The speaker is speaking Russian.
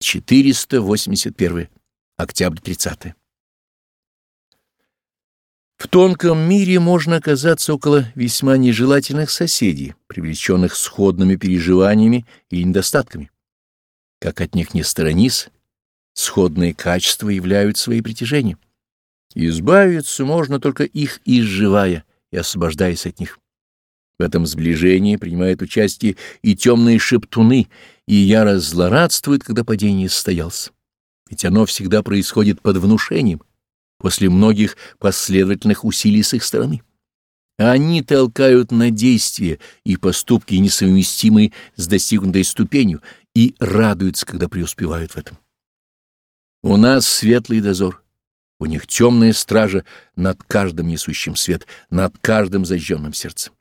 481. Октябрь 30. В тонком мире можно оказаться около весьма нежелательных соседей, привлеченных сходными переживаниями и недостатками. Как от них не сторонись, сходные качества являют свои притяжения. Избавиться можно только их изживая и освобождаясь от них. В этом сближении принимают участие и темные шептуны, и яро злорадствуют, когда падение состоялся. Ведь оно всегда происходит под внушением, после многих последовательных усилий с их стороны. Они толкают на действия и поступки, несовместимые с достигнутой ступенью, и радуются, когда преуспевают в этом. У нас светлый дозор, у них темная стража над каждым несущим свет, над каждым зажженным сердцем.